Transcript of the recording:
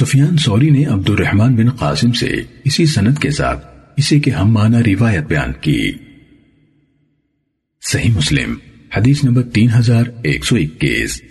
سفیان sorry نے عبد الرحمن بن قاسم سے اسی سند کے ساتھ اسی کے ہم معنی روایت بیان کی۔ صحیح مسلم، حدیث نمبر تین ہزار ایک سو اکیس۔